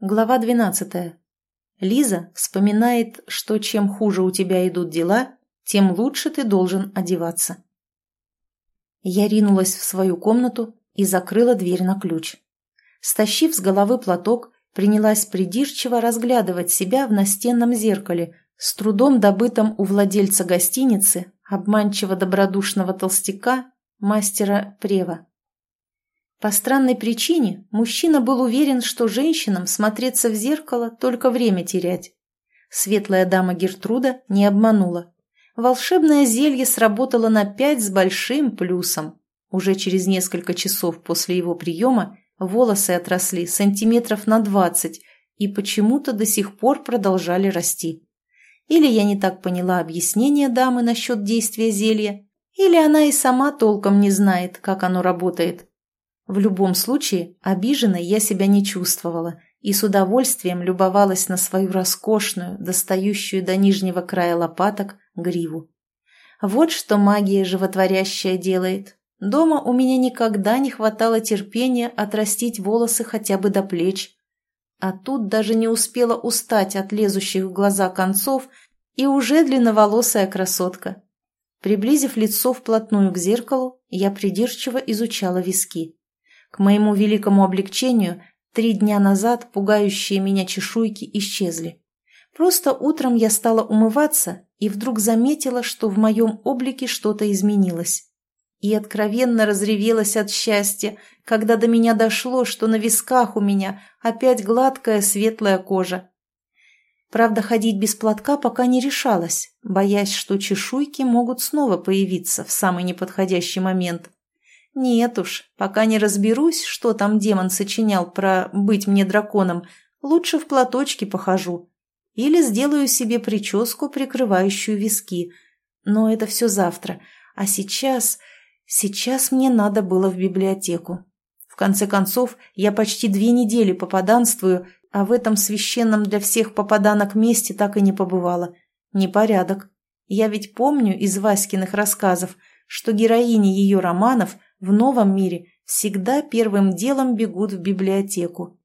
Глава 12. Лиза вспоминает, что чем хуже у тебя идут дела, тем лучше ты должен одеваться. Я ринулась в свою комнату и закрыла дверь на ключ. Стащив с головы платок, принялась придирчиво разглядывать себя в настенном зеркале, с трудом добытом у владельца гостиницы, обманчиво добродушного толстяка, мастера Прева. По странной причине мужчина был уверен, что женщинам смотреться в зеркало только время терять. Светлая дама Гертруда не обманула. Волшебное зелье сработало на пять с большим плюсом. Уже через несколько часов после его приема волосы отросли сантиметров на двадцать и почему-то до сих пор продолжали расти. Или я не так поняла объяснение дамы насчет действия зелья, или она и сама толком не знает, как оно работает. В любом случае, обиженной я себя не чувствовала и с удовольствием любовалась на свою роскошную, достающую до нижнего края лопаток, гриву. Вот что магия животворящая делает. Дома у меня никогда не хватало терпения отрастить волосы хотя бы до плеч. А тут даже не успела устать от лезущих в глаза концов, и уже длинноволосая красотка. Приблизив лицо вплотную к зеркалу, я придирчиво изучала виски. К моему великому облегчению, три дня назад пугающие меня чешуйки исчезли. Просто утром я стала умываться и вдруг заметила, что в моем облике что-то изменилось. И откровенно разревелась от счастья, когда до меня дошло, что на висках у меня опять гладкая светлая кожа. Правда, ходить без платка пока не решалась, боясь, что чешуйки могут снова появиться в самый неподходящий момент. Нет уж, пока не разберусь, что там демон сочинял про «быть мне драконом», лучше в платочке похожу. Или сделаю себе прическу, прикрывающую виски. Но это все завтра. А сейчас... Сейчас мне надо было в библиотеку. В конце концов, я почти две недели попаданствую, а в этом священном для всех попаданок месте так и не побывала. Непорядок. Я ведь помню из Васькиных рассказов, что героини ее романов в новом мире всегда первым делом бегут в библиотеку.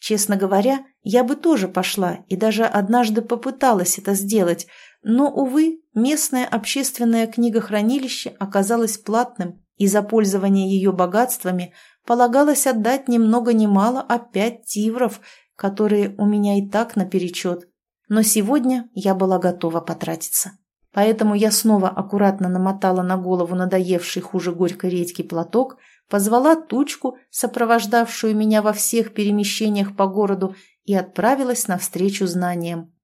Честно говоря, я бы тоже пошла и даже однажды попыталась это сделать, но, увы, местное общественное книгохранилище оказалось платным, и за пользование ее богатствами полагалось отдать ни много ни мало, а пять тивров, которые у меня и так наперечет. Но сегодня я была готова потратиться. Поэтому я снова аккуратно намотала на голову надоевший хуже горькой редьки платок, позвала тучку, сопровождавшую меня во всех перемещениях по городу, и отправилась навстречу знаниям.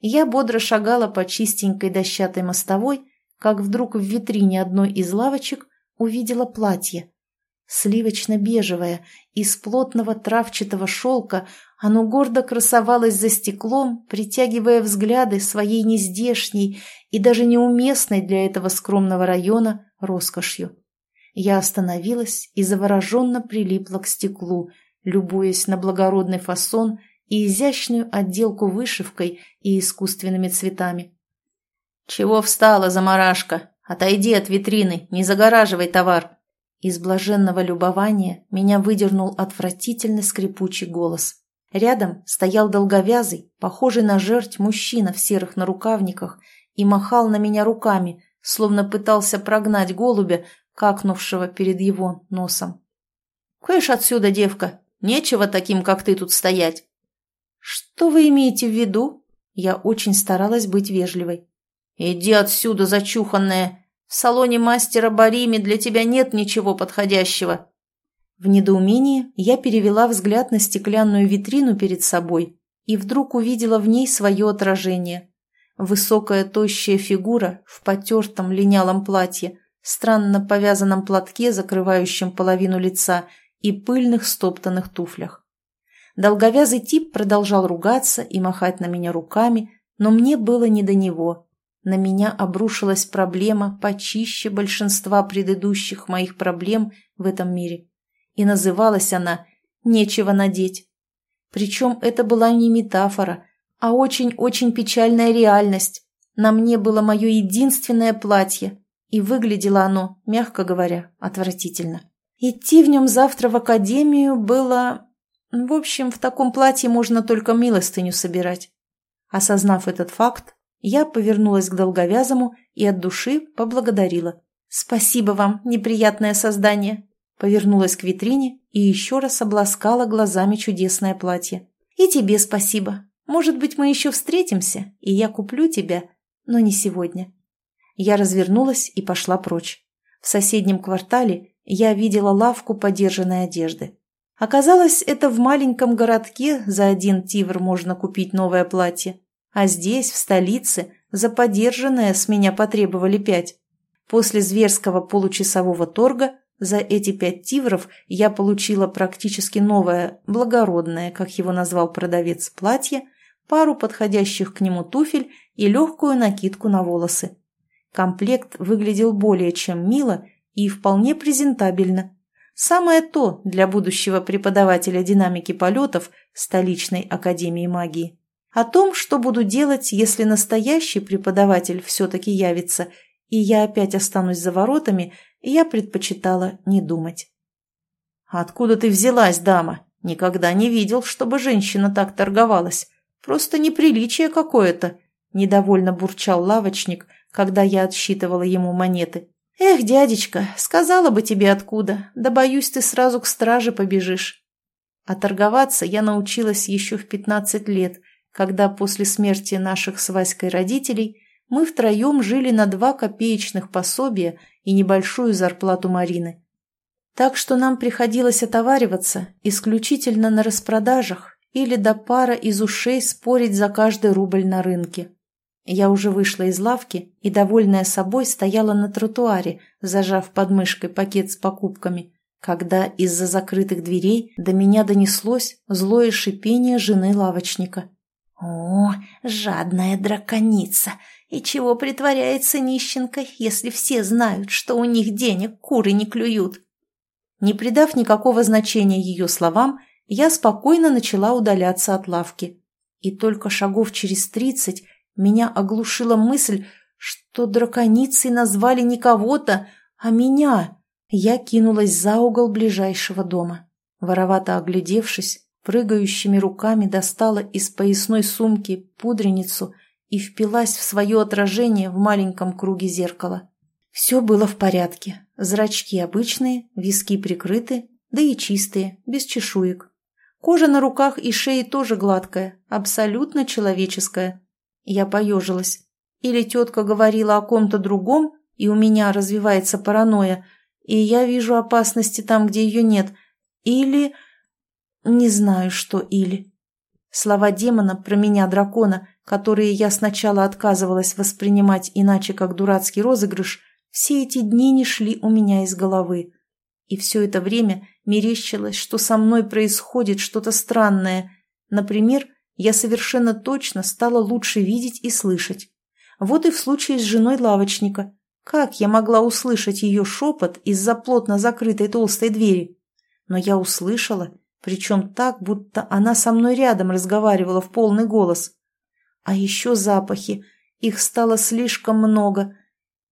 Я бодро шагала по чистенькой дощатой мостовой, как вдруг в витрине одной из лавочек увидела платье. Сливочно-бежевое, из плотного травчатого шелка, оно гордо красовалось за стеклом, притягивая взгляды своей нездешней и даже неуместной для этого скромного района роскошью. Я остановилась и завороженно прилипла к стеклу, любуясь на благородный фасон и изящную отделку вышивкой и искусственными цветами. «Чего встала, заморашка? Отойди от витрины, не загораживай товар!» Из блаженного любования меня выдернул отвратительный скрипучий голос. Рядом стоял долговязый, похожий на жерть мужчина в серых нарукавниках и махал на меня руками, словно пытался прогнать голубя, какнувшего перед его носом. «Кыш отсюда, девка! Нечего таким, как ты, тут стоять!» «Что вы имеете в виду?» Я очень старалась быть вежливой. «Иди отсюда, зачуханная! В салоне мастера Барими для тебя нет ничего подходящего!» В недоумении я перевела взгляд на стеклянную витрину перед собой и вдруг увидела в ней свое отражение. Высокая тощая фигура в потертом линялом платье, странно повязанном платке, закрывающем половину лица, и пыльных стоптанных туфлях. Долговязый тип продолжал ругаться и махать на меня руками, но мне было не до него. На меня обрушилась проблема почище большинства предыдущих моих проблем в этом мире. И называлась она «Нечего надеть». Причем это была не метафора, а очень-очень печальная реальность. На мне было мое единственное платье, и выглядело оно, мягко говоря, отвратительно. Идти в нем завтра в академию было... В общем, в таком платье можно только милостыню собирать. Осознав этот факт, я повернулась к долговязому и от души поблагодарила. «Спасибо вам, неприятное создание!» Повернулась к витрине и еще раз обласкала глазами чудесное платье. «И тебе спасибо. Может быть, мы еще встретимся, и я куплю тебя, но не сегодня». Я развернулась и пошла прочь. В соседнем квартале я видела лавку подержанной одежды. Оказалось, это в маленьком городке за один тивр можно купить новое платье, а здесь, в столице, за подержанное с меня потребовали пять. После зверского получасового торга за эти пять тивров я получила практически новое, благородное, как его назвал продавец, платье, пару подходящих к нему туфель и легкую накидку на волосы. Комплект выглядел более чем мило и вполне презентабельно. Самое то для будущего преподавателя динамики полетов столичной академии магии. О том, что буду делать, если настоящий преподаватель все-таки явится, и я опять останусь за воротами, я предпочитала не думать. «Откуда ты взялась, дама? Никогда не видел, чтобы женщина так торговалась. Просто неприличие какое-то», – недовольно бурчал лавочник, когда я отсчитывала ему монеты. «Эх, дядечка, сказала бы тебе откуда, да боюсь, ты сразу к страже побежишь». А торговаться я научилась еще в пятнадцать лет, когда после смерти наших с Васькой родителей мы втроем жили на два копеечных пособия и небольшую зарплату Марины. Так что нам приходилось отовариваться исключительно на распродажах или до пара из ушей спорить за каждый рубль на рынке. Я уже вышла из лавки и, довольная собой, стояла на тротуаре, зажав под мышкой пакет с покупками, когда из-за закрытых дверей до меня донеслось злое шипение жены лавочника. «О, жадная драконица! И чего притворяется нищенкой, если все знают, что у них денег куры не клюют?» Не придав никакого значения ее словам, я спокойно начала удаляться от лавки. И только шагов через тридцать меня оглушила мысль, что драконицей назвали не кого-то, а меня. Я кинулась за угол ближайшего дома. Воровато оглядевшись, прыгающими руками достала из поясной сумки пудреницу и впилась в свое отражение в маленьком круге зеркала. Все было в порядке. Зрачки обычные, виски прикрыты, да и чистые, без чешуек. Кожа на руках и шее тоже гладкая, абсолютно человеческая. Я поежилась. Или тетка говорила о ком-то другом, и у меня развивается паранойя, и я вижу опасности там, где ее нет. Или... Не знаю, что или. Слова демона про меня, дракона, которые я сначала отказывалась воспринимать иначе, как дурацкий розыгрыш, все эти дни не шли у меня из головы. И все это время мерещилось, что со мной происходит что-то странное. Например, я совершенно точно стала лучше видеть и слышать. Вот и в случае с женой лавочника. Как я могла услышать ее шепот из-за плотно закрытой толстой двери? Но я услышала, причем так, будто она со мной рядом разговаривала в полный голос. А еще запахи. Их стало слишком много.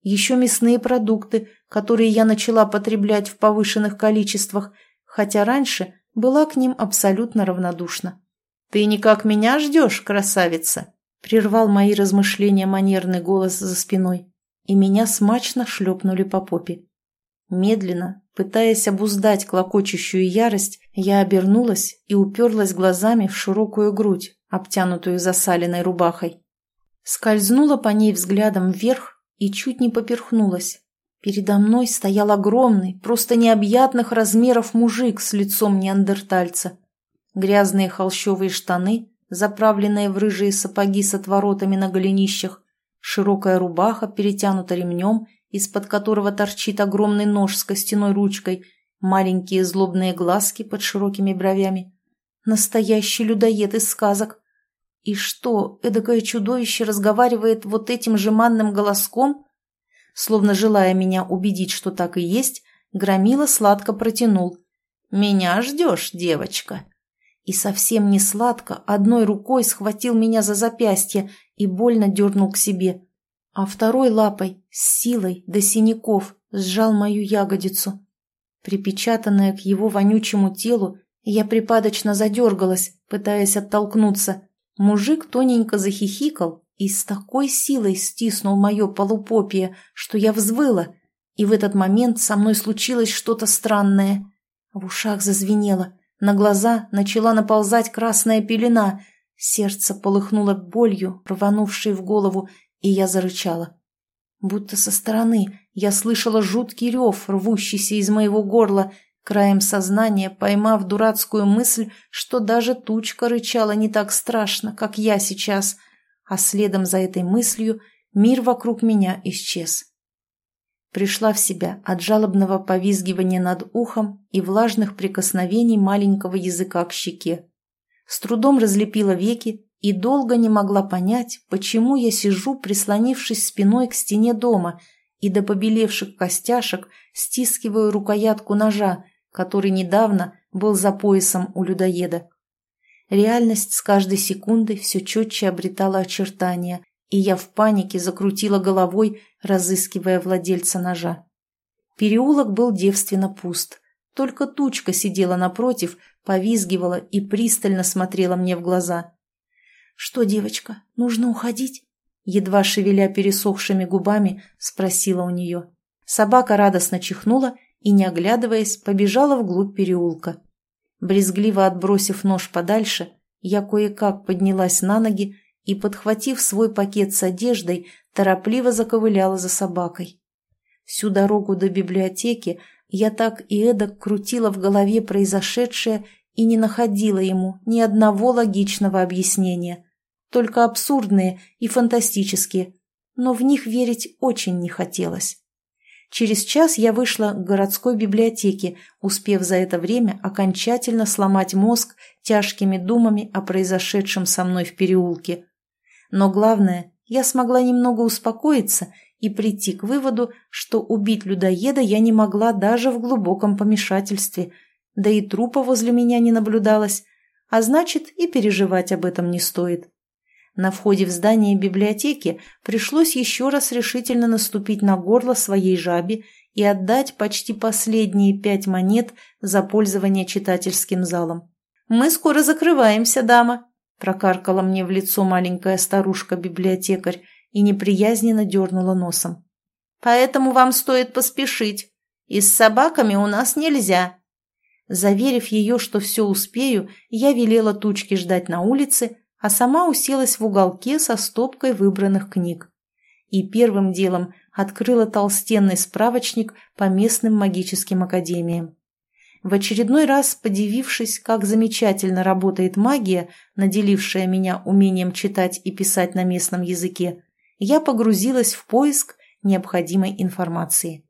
Еще мясные продукты, которые я начала потреблять в повышенных количествах, хотя раньше была к ним абсолютно равнодушна. «Ты никак меня ждешь, красавица?» Прервал мои размышления манерный голос за спиной, и меня смачно шлепнули по попе. Медленно, пытаясь обуздать клокочущую ярость, я обернулась и уперлась глазами в широкую грудь, обтянутую засаленной рубахой. Скользнула по ней взглядом вверх и чуть не поперхнулась. Передо мной стоял огромный, просто необъятных размеров мужик с лицом неандертальца грязные холщовые штаны, заправленные в рыжие сапоги с отворотами на голенищах, широкая рубаха перетянута ремнем, из-под которого торчит огромный нож с костяной ручкой, маленькие злобные глазки под широкими бровями. Настоящий людоед из сказок. И что, эдакое чудовище разговаривает вот этим жеманным голоском? Словно желая меня убедить, что так и есть, Громила сладко протянул. «Меня ждешь, девочка?» и совсем не сладко одной рукой схватил меня за запястье и больно дернул к себе, а второй лапой с силой до синяков сжал мою ягодицу. Припечатанная к его вонючему телу, Я припадочно задергалась, пытаясь оттолкнуться. Мужик тоненько захихикал и с такой силой стиснул мое полупопие, что я взвыла, и в этот момент со мной случилось что-то странное. В ушах зазвенело, на глаза начала наползать красная пелена, сердце полыхнуло болью, рванувшей в голову, и я зарычала. Будто со стороны я слышала жуткий рев, рвущийся из моего горла, краем сознания поймав дурацкую мысль, что даже тучка рычала не так страшно, как я сейчас, а следом за этой мыслью мир вокруг меня исчез. Пришла в себя от жалобного повизгивания над ухом и влажных прикосновений маленького языка к щеке. С трудом разлепила веки и долго не могла понять, почему я сижу, прислонившись спиной к стене дома, и до побелевших костяшек стискиваю рукоятку ножа, который недавно был за поясом у людоеда. Реальность с каждой секундой все четче обретала очертания, и я в панике закрутила головой, разыскивая владельца ножа. Переулок был девственно пуст. Только тучка сидела напротив, повизгивала и пристально смотрела мне в глаза. «Что, девочка, нужно уходить?» Едва шевеля пересохшими губами, спросила у нее. Собака радостно чихнула и, не оглядываясь, побежала вглубь переулка. Брезгливо отбросив нож подальше, я кое-как поднялась на ноги и, подхватив свой пакет с одеждой, торопливо заковыляла за собакой. Всю дорогу до библиотеки я так и эдак крутила в голове произошедшее и не находила ему ни одного логичного объяснения, только абсурдные и фантастические, но в них верить очень не хотелось. Через час я вышла к городской библиотеке, успев за это время окончательно сломать мозг тяжкими думами о произошедшем со мной в переулке. Но главное, я смогла немного успокоиться и прийти к выводу, что убить людоеда я не могла даже в глубоком помешательстве – да и трупа возле меня не наблюдалось, а значит и переживать об этом не стоит. На входе в здание библиотеки пришлось еще раз решительно наступить на горло своей жабе и отдать почти последние пять монет за пользование читательским залом. «Мы скоро закрываемся, дама», – прокаркала мне в лицо маленькая старушка-библиотекарь и неприязненно дернула носом. «Поэтому вам стоит поспешить. И с собаками у нас нельзя. Заверив ее, что все успею, я велела тучке ждать на улице, а сама уселась в уголке со стопкой выбранных книг. И первым делом открыла толстенный справочник по местным магическим академиям. В очередной раз, подивившись, как замечательно работает магия, наделившая меня умением читать и писать на местном языке, я погрузилась в поиск необходимой информации.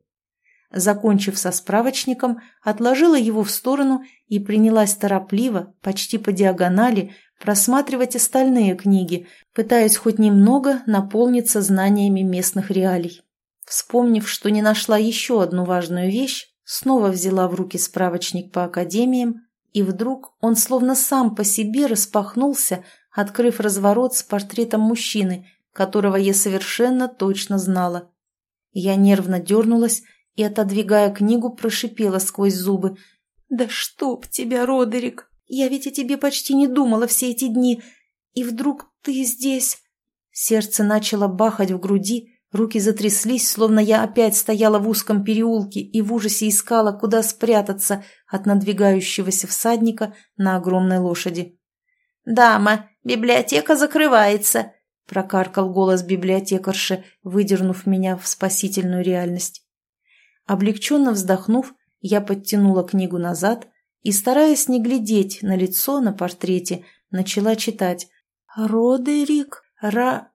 Закончив со справочником, отложила его в сторону и принялась торопливо, почти по диагонали, просматривать остальные книги, пытаясь хоть немного наполниться знаниями местных реалий. Вспомнив, что не нашла еще одну важную вещь, снова взяла в руки справочник по академиям, и вдруг он словно сам по себе распахнулся, открыв разворот с портретом мужчины, которого я совершенно точно знала. Я нервно дернулась и, отодвигая книгу, прошипела сквозь зубы. «Да чтоб тебя, Родерик! Я ведь о тебе почти не думала все эти дни, и вдруг ты здесь!» Сердце начало бахать в груди, руки затряслись, словно я опять стояла в узком переулке и в ужасе искала, куда спрятаться от надвигающегося всадника на огромной лошади. «Дама, библиотека закрывается!» — прокаркал голос библиотекарши, выдернув меня в спасительную реальность. Облегченно вздохнув, я подтянула книгу назад и, стараясь не глядеть на лицо на портрете, начала читать «Родерик Ра...»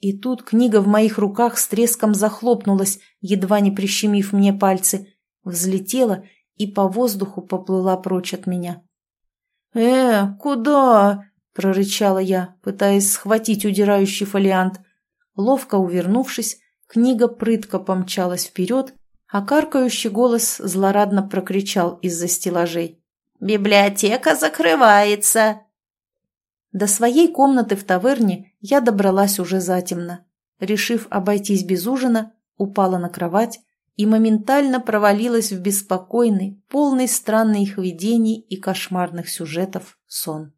И тут книга в моих руках с треском захлопнулась, едва не прищемив мне пальцы, взлетела и по воздуху поплыла прочь от меня. «Э, куда?» – прорычала я, пытаясь схватить удирающий фолиант. Ловко увернувшись, книга прытко помчалась вперед а каркающий голос злорадно прокричал из-за стеллажей. «Библиотека закрывается!» До своей комнаты в таверне я добралась уже затемно. Решив обойтись без ужина, упала на кровать и моментально провалилась в беспокойный, полный странных видений и кошмарных сюжетов сон.